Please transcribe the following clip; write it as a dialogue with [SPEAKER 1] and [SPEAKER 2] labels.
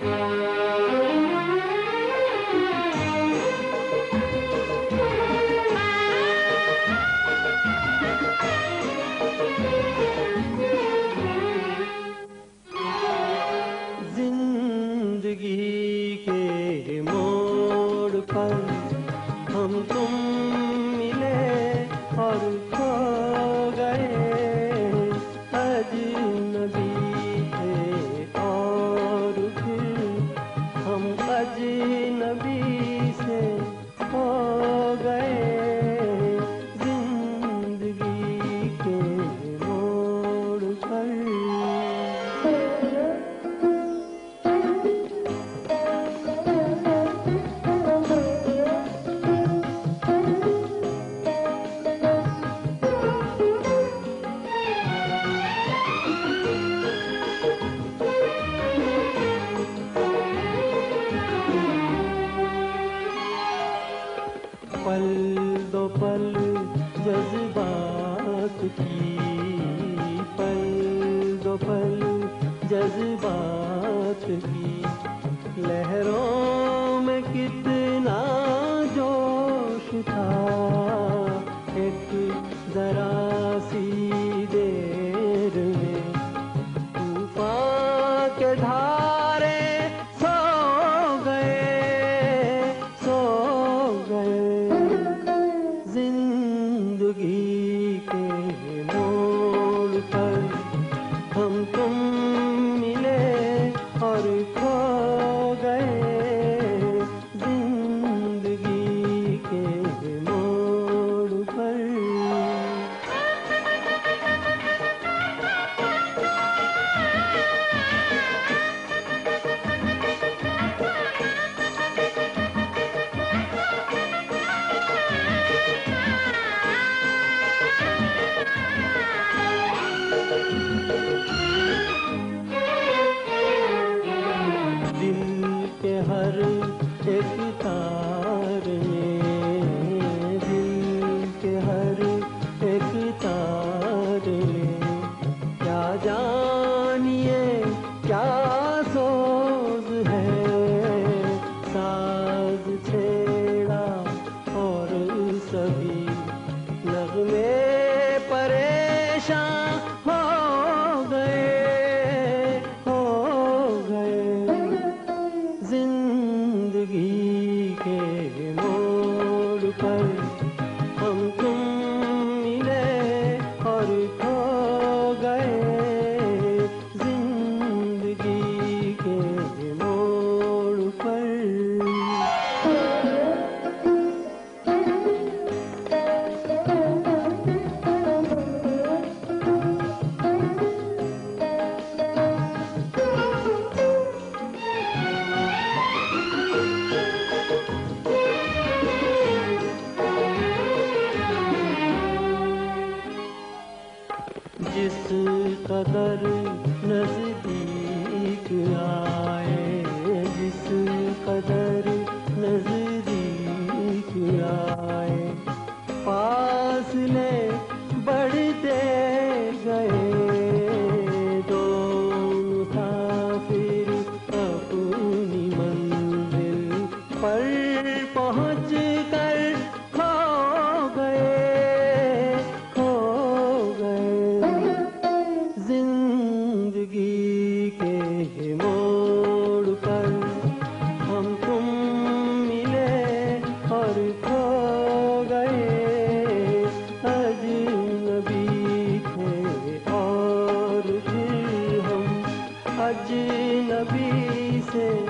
[SPEAKER 1] पल दो पल जज्बात की, पल दो पल जज्बात की। लहरों में कितना जोश था, एक जरा सी कदर नज़दीक आए अजनबी से